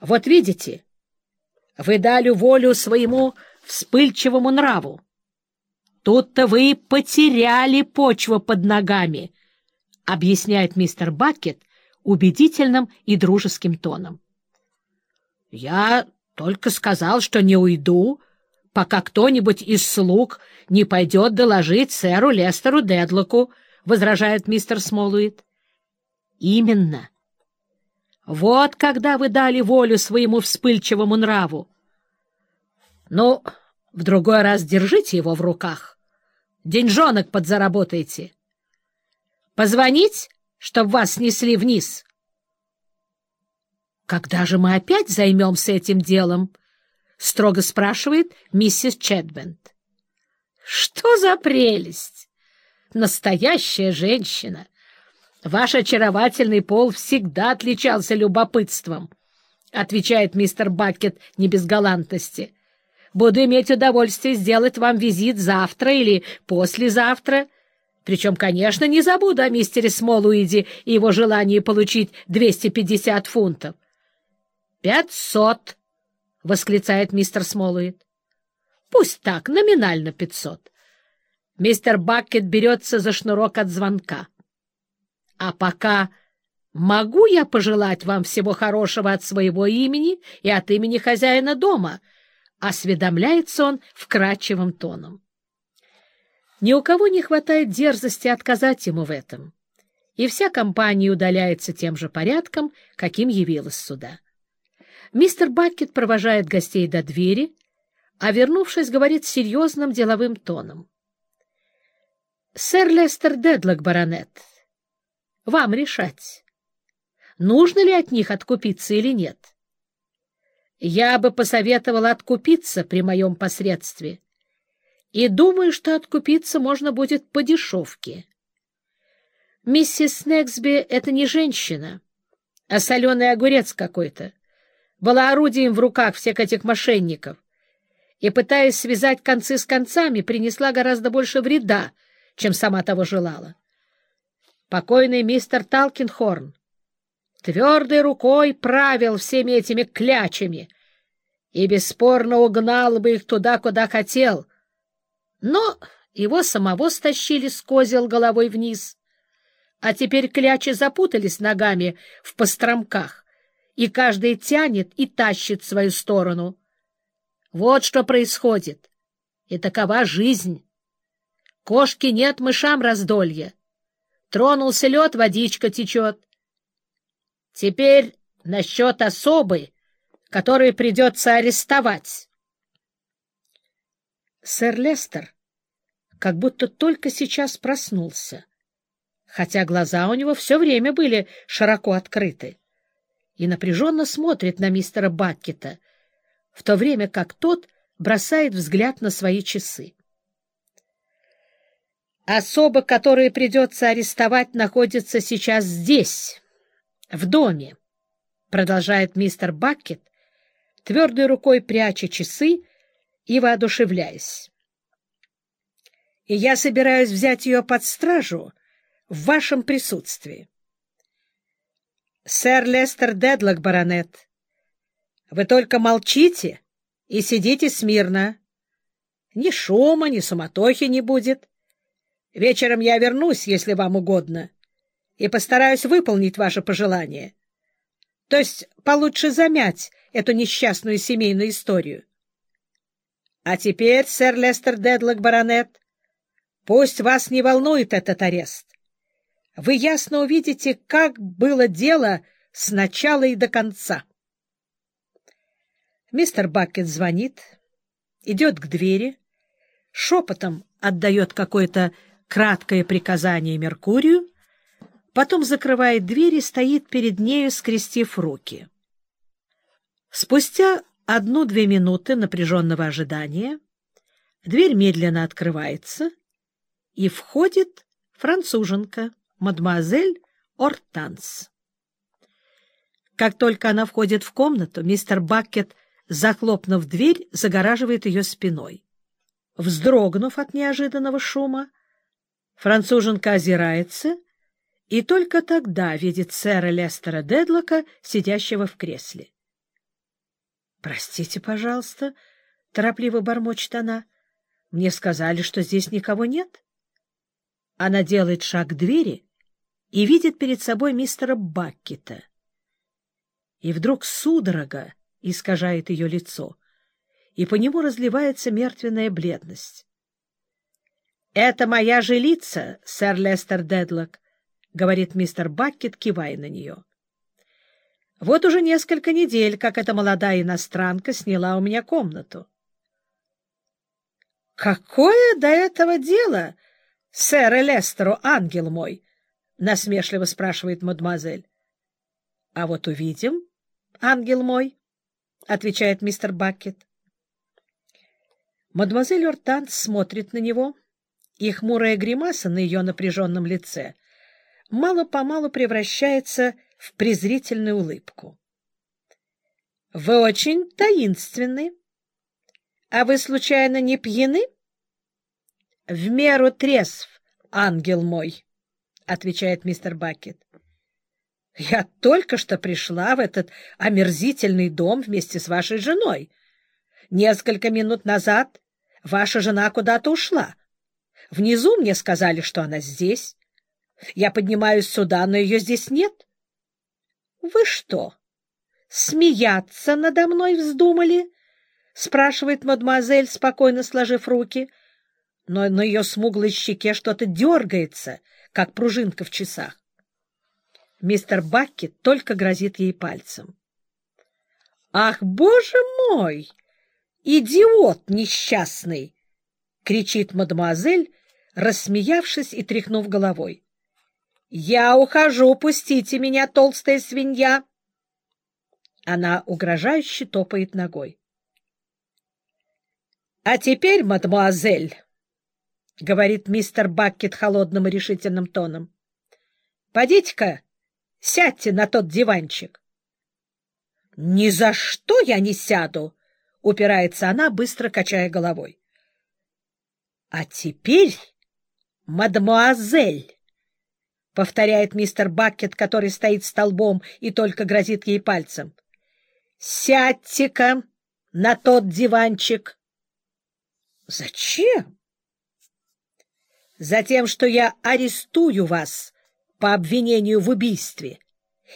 Вот видите, вы дали волю своему вспыльчивому нраву. Тут-то вы потеряли почву под ногами, — объясняет мистер Бакет убедительным и дружеским тоном. — Я только сказал, что не уйду, пока кто-нибудь из слуг не пойдет доложить сэру Лестеру Дедлоку, — возражает мистер Смолуит. — Именно. Вот когда вы дали волю своему вспыльчивому нраву. Ну, в другой раз держите его в руках деньжонок подзаработаете. Позвонить, чтоб вас снесли вниз? — Когда же мы опять займемся этим делом? — строго спрашивает миссис Чедбент. — Что за прелесть! Настоящая женщина! Ваш очаровательный пол всегда отличался любопытством, — отвечает мистер Бакет не без галантности. Буду иметь удовольствие сделать вам визит завтра или послезавтра. Причем, конечно, не забуду о мистере Смолуиде и его желании получить 250 фунтов. «Пятьсот!» — восклицает мистер Смолуид. «Пусть так, номинально пятьсот». Мистер Бакет берется за шнурок от звонка. «А пока могу я пожелать вам всего хорошего от своего имени и от имени хозяина дома?» — осведомляется он вкрадчивым тоном. Ни у кого не хватает дерзости отказать ему в этом, и вся компания удаляется тем же порядком, каким явилась сюда. Мистер Бакет провожает гостей до двери, а, вернувшись, говорит серьезным деловым тоном. — Сэр Лестер Дедлок, баронет, вам решать, нужно ли от них откупиться или нет. — я бы посоветовала откупиться при моем посредстве. И думаю, что откупиться можно будет по дешевке. Миссис Снегсби — это не женщина, а соленый огурец какой-то. Была орудием в руках всех этих мошенников и, пытаясь связать концы с концами, принесла гораздо больше вреда, чем сама того желала. Покойный мистер Талкинхорн твердой рукой правил всеми этими клячами и бесспорно угнал бы их туда, куда хотел. Но его самого стащили с козел головой вниз, а теперь клячи запутались ногами в постромках, и каждый тянет и тащит в свою сторону. Вот что происходит, и такова жизнь. Кошки нет, мышам раздолья. Тронулся лед, водичка течет. Теперь насчет особы, которую придется арестовать. Сэр Лестер как будто только сейчас проснулся, хотя глаза у него все время были широко открыты, и напряженно смотрит на мистера Баккета, в то время как тот бросает взгляд на свои часы. Особа, которую придется арестовать, находится сейчас здесь, в доме, — продолжает мистер Баккет, твердой рукой пряча часы и воодушевляясь. И я собираюсь взять ее под стражу в вашем присутствии. Сэр Лестер Дедлок, баронет, вы только молчите и сидите смирно. Ни шума, ни суматохи не будет. Вечером я вернусь, если вам угодно и постараюсь выполнить ваше пожелание. То есть получше замять эту несчастную семейную историю. А теперь, сэр Лестер Дедлок, баронет, пусть вас не волнует этот арест. Вы ясно увидите, как было дело с начала и до конца. Мистер Бакет звонит, идет к двери, шепотом отдает какое-то краткое приказание Меркурию, потом закрывает дверь и стоит перед нею, скрестив руки. Спустя одну-две минуты напряженного ожидания дверь медленно открывается, и входит француженка, мадемуазель Ортанс. Как только она входит в комнату, мистер Баккет, захлопнув дверь, загораживает ее спиной. Вздрогнув от неожиданного шума, француженка озирается и только тогда видит сэра Лестера Дедлока, сидящего в кресле. Простите, пожалуйста, — торопливо бормочет она. — Мне сказали, что здесь никого нет. Она делает шаг к двери и видит перед собой мистера Баккета. И вдруг судорога искажает ее лицо, и по нему разливается мертвенная бледность. — Это моя жилица, сэр Лестер Дедлок, — говорит мистер Баккет, кивая на нее. — вот уже несколько недель, как эта молодая иностранка сняла у меня комнату. — Какое до этого дело, сэр Лестеру, ангел мой? — насмешливо спрашивает мадемуазель. — А вот увидим, ангел мой, — отвечает мистер Баккет. Мадемуазель Ортант смотрит на него, и хмурая гримаса на ее напряженном лице мало-помалу превращается в презрительную улыбку. — Вы очень таинственны. А вы, случайно, не пьяны? — В меру трезв, ангел мой, — отвечает мистер Бакет. — Я только что пришла в этот омерзительный дом вместе с вашей женой. Несколько минут назад ваша жена куда-то ушла. Внизу мне сказали, что она здесь. Я поднимаюсь сюда, но ее здесь нет. — Вы что, смеяться надо мной вздумали? — спрашивает мадемуазель, спокойно сложив руки. Но на ее смуглой щеке что-то дергается, как пружинка в часах. Мистер Бакки только грозит ей пальцем. — Ах, боже мой! Идиот несчастный! — кричит мадемуазель, рассмеявшись и тряхнув головой. «Я ухожу, пустите меня, толстая свинья!» Она угрожающе топает ногой. «А теперь, мадемуазель!» — говорит мистер Баккет холодным и решительным тоном. — Подите-ка, сядьте на тот диванчик. — Ни за что я не сяду! — упирается она, быстро качая головой. — А теперь, мадемуазель! — повторяет мистер Баккет, который стоит столбом и только грозит ей пальцем. — Сядьте-ка на тот диванчик. — Зачем? — Затем, что я арестую вас по обвинению в убийстве.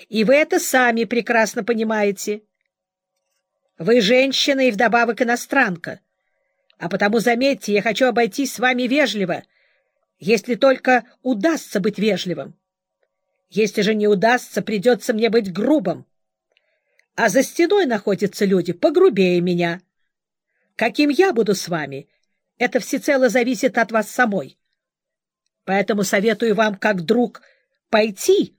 И вы это сами прекрасно понимаете. Вы женщина и вдобавок иностранка. А потому, заметьте, я хочу обойтись с вами вежливо — если только удастся быть вежливым. Если же не удастся, придется мне быть грубым. А за стеной находятся люди погрубее меня. Каким я буду с вами, это всецело зависит от вас самой. Поэтому советую вам, как друг, пойти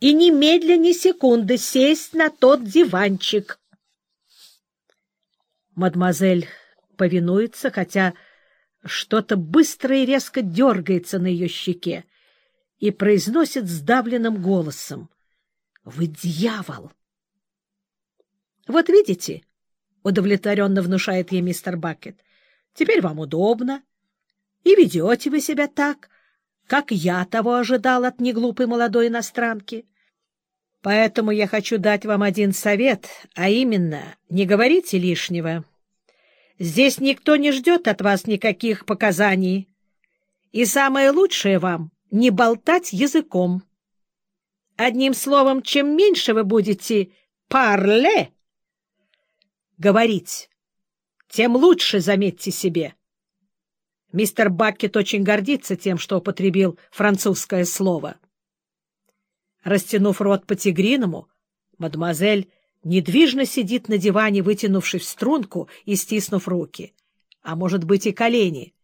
и немедленно ни секунды сесть на тот диванчик. Мадемуазель повинуется, хотя что-то быстро и резко дергается на ее щеке и произносит сдавленным голосом. — Вы дьявол! — Вот видите, — удовлетворенно внушает ей мистер Бакет, — теперь вам удобно, и ведете вы себя так, как я того ожидал от неглупой молодой иностранки. Поэтому я хочу дать вам один совет, а именно, не говорите лишнего. — Здесь никто не ждет от вас никаких показаний. И самое лучшее вам — не болтать языком. Одним словом, чем меньше вы будете «парле» говорить, тем лучше, заметьте себе. Мистер Баккет очень гордится тем, что употребил французское слово. Растянув рот по-тигриному, мадемуазель недвижно сидит на диване, вытянувшись в струнку и стиснув руки, а может быть и колени.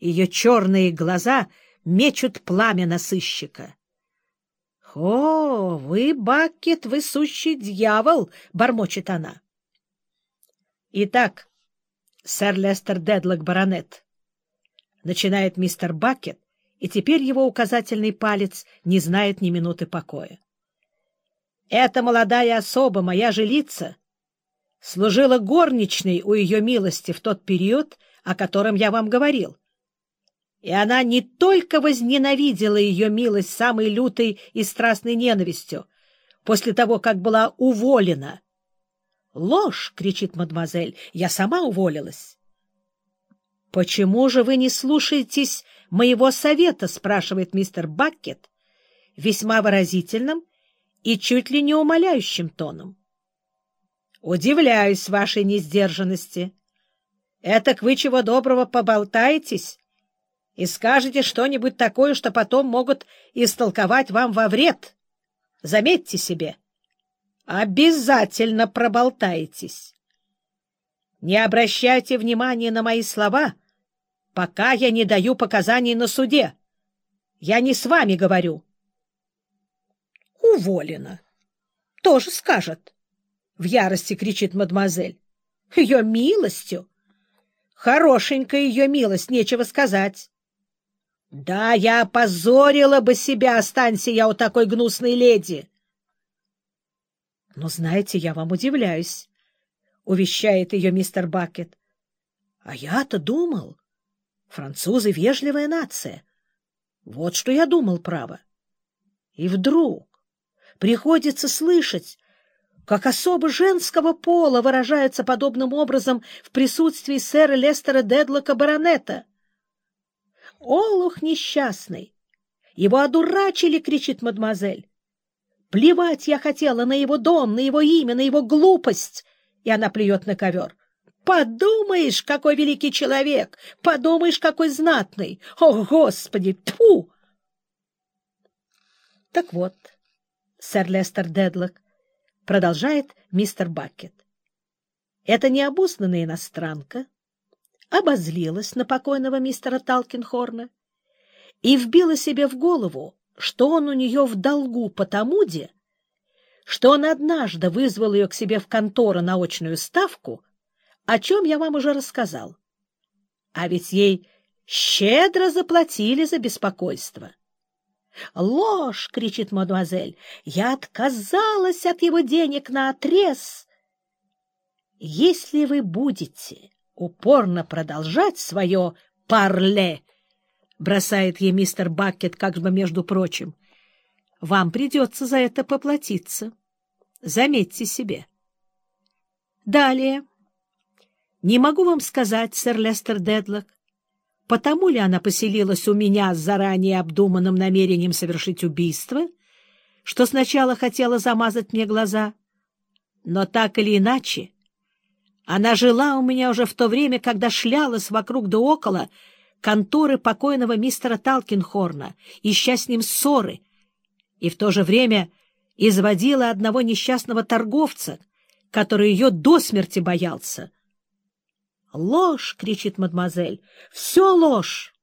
Ее черные глаза мечут пламя на сыщика. — О, вы, Бакет, вы сущий дьявол! — бормочет она. — Итак, сэр Лестер Дедлок, баронет, — начинает мистер Бакет, и теперь его указательный палец не знает ни минуты покоя. Эта молодая особа, моя жилица, служила горничной у ее милости в тот период, о котором я вам говорил. И она не только возненавидела ее милость самой лютой и страстной ненавистью после того, как была уволена. «Ложь!» — кричит мадемуазель. «Я сама уволилась». «Почему же вы не слушаетесь моего совета?» — спрашивает мистер Баккет весьма выразительным и чуть ли не умоляющим тоном. «Удивляюсь вашей несдержанности. Этак вы чего доброго поболтаетесь и скажете что-нибудь такое, что потом могут истолковать вам во вред. Заметьте себе, обязательно проболтаетесь. Не обращайте внимания на мои слова, пока я не даю показаний на суде. Я не с вами говорю. Уволена. Тоже скажет. В ярости кричит мадемуазель. Ее милостью. Хорошенькая ее милость, нечего сказать. Да, я опозорила бы себя, останься я у такой гнусной леди. Но, знаете, я вам удивляюсь, — увещает ее мистер Бакет. А я-то думал, французы — вежливая нация. Вот что я думал, право. И вдруг приходится слышать, как особо женского пола выражаются подобным образом в присутствии сэра Лестера Дедлока баронета. «Олух несчастный! Его одурачили!» — кричит мадемуазель. «Плевать я хотела на его дом, на его имя, на его глупость!» И она плюет на ковер. «Подумаешь, какой великий человек! Подумаешь, какой знатный! О, Господи! Тьфу!» Так вот, сэр Лестер Дедлок, продолжает мистер Бакет. Эта необузданная иностранка обозлилась на покойного мистера Талкинхорна и вбила себе в голову, что он у нее в долгу по Тамуде, что он однажды вызвал ее к себе в контору на очную ставку, о чем я вам уже рассказал. А ведь ей щедро заплатили за беспокойство. «Ложь!» — кричит мадемуазель. «Я отказалась от его денег на отрез. Если вы будете упорно продолжать свое «парле», — бросает ей мистер Бакет как бы между прочим, — вам придется за это поплатиться. Заметьте себе. Далее. Не могу вам сказать, сэр Лестер Дедлок, потому ли она поселилась у меня с заранее обдуманным намерением совершить убийство, что сначала хотела замазать мне глаза, но так или иначе она жила у меня уже в то время, когда шлялась вокруг да около конторы покойного мистера Талкинхорна, ища с ним ссоры, и в то же время изводила одного несчастного торговца, который ее до смерти боялся. «Ложь!» — кричит мадемуазель. «Все ложь!»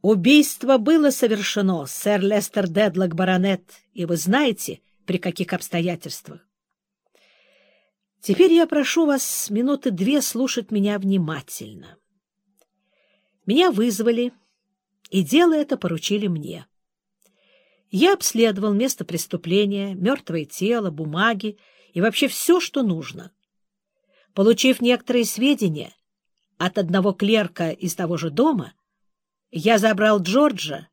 Убийство было совершено, сэр Лестер Дедлок, баронет, и вы знаете, при каких обстоятельствах. Теперь я прошу вас минуты две слушать меня внимательно. Меня вызвали, и дело это поручили мне. Я обследовал место преступления, мертвое тело, бумаги и вообще все, что нужно. Получив некоторые сведения от одного клерка из того же дома, я забрал Джорджа,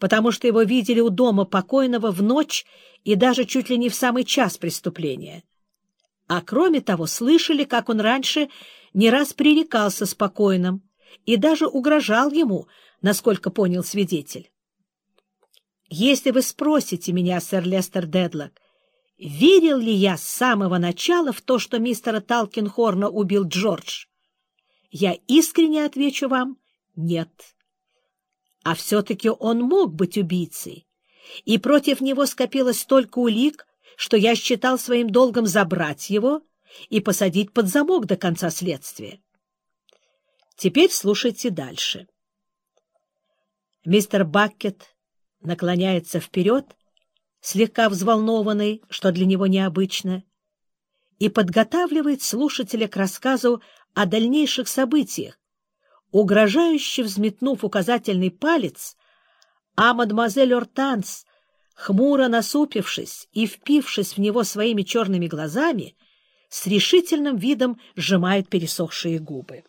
потому что его видели у дома покойного в ночь и даже чуть ли не в самый час преступления — а кроме того, слышали, как он раньше не раз пререкался покойным и даже угрожал ему, насколько понял свидетель. Если вы спросите меня, сэр Лестер Дедлок, верил ли я с самого начала в то, что мистера Талкинхорна убил Джордж, я искренне отвечу вам «нет». А все-таки он мог быть убийцей, и против него скопилось столько улик, что я считал своим долгом забрать его и посадить под замок до конца следствия. Теперь слушайте дальше. Мистер Баккет наклоняется вперед, слегка взволнованный, что для него необычно, и подготавливает слушателя к рассказу о дальнейших событиях, угрожающе взметнув указательный палец, а мадемуазель Ортанс хмуро насупившись и впившись в него своими черными глазами, с решительным видом сжимает пересохшие губы.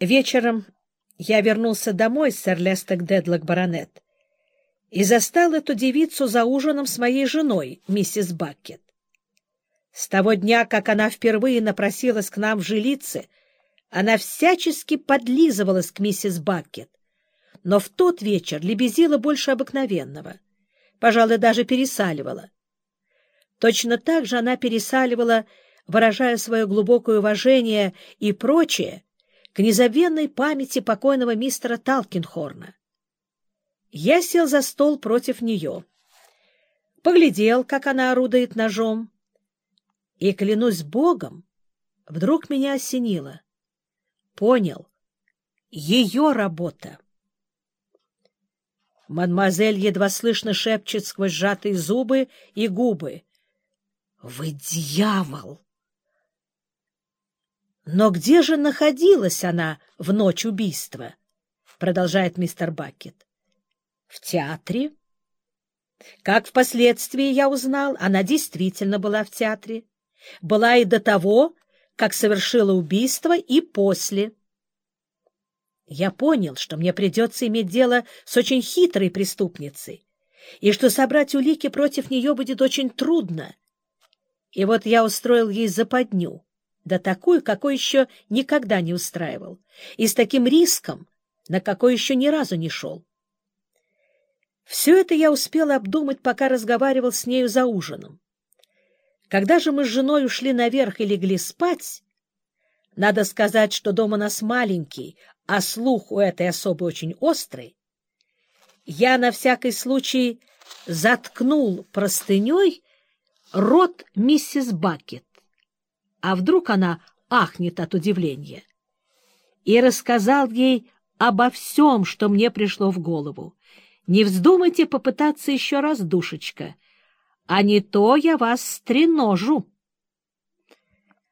Вечером я вернулся домой, сэр Лестек Дедлок Баронет, и застал эту девицу за ужином с моей женой, миссис Баккет. С того дня, как она впервые напросилась к нам в жилице, она всячески подлизывалась к миссис Баккет, но в тот вечер лебезила больше обыкновенного, пожалуй, даже пересаливала. Точно так же она пересаливала, выражая свое глубокое уважение и прочее, к незабвенной памяти покойного мистера Талкинхорна. Я сел за стол против нее, поглядел, как она орудует ножом, и, клянусь Богом, вдруг меня осенило. Понял. Ее работа. Мадемуазель едва слышно шепчет сквозь сжатые зубы и губы. «Вы дьявол!» «Но где же находилась она в ночь убийства?» — продолжает мистер Бакет. «В театре?» Как впоследствии я узнал, она действительно была в театре. Была и до того, как совершила убийство, и после. Я понял, что мне придется иметь дело с очень хитрой преступницей, и что собрать улики против нее будет очень трудно. И вот я устроил ей западню, да такую, какой еще никогда не устраивал, и с таким риском, на какой еще ни разу не шел. Все это я успел обдумать, пока разговаривал с нею за ужином. Когда же мы с женой ушли наверх и легли спать, надо сказать, что дом у нас маленький, а слух у этой особы очень острый, я на всякий случай заткнул простыней рот миссис Бакет, а вдруг она ахнет от удивления, и рассказал ей обо всем, что мне пришло в голову. Не вздумайте попытаться еще раз, душечка, а не то я вас стреножу.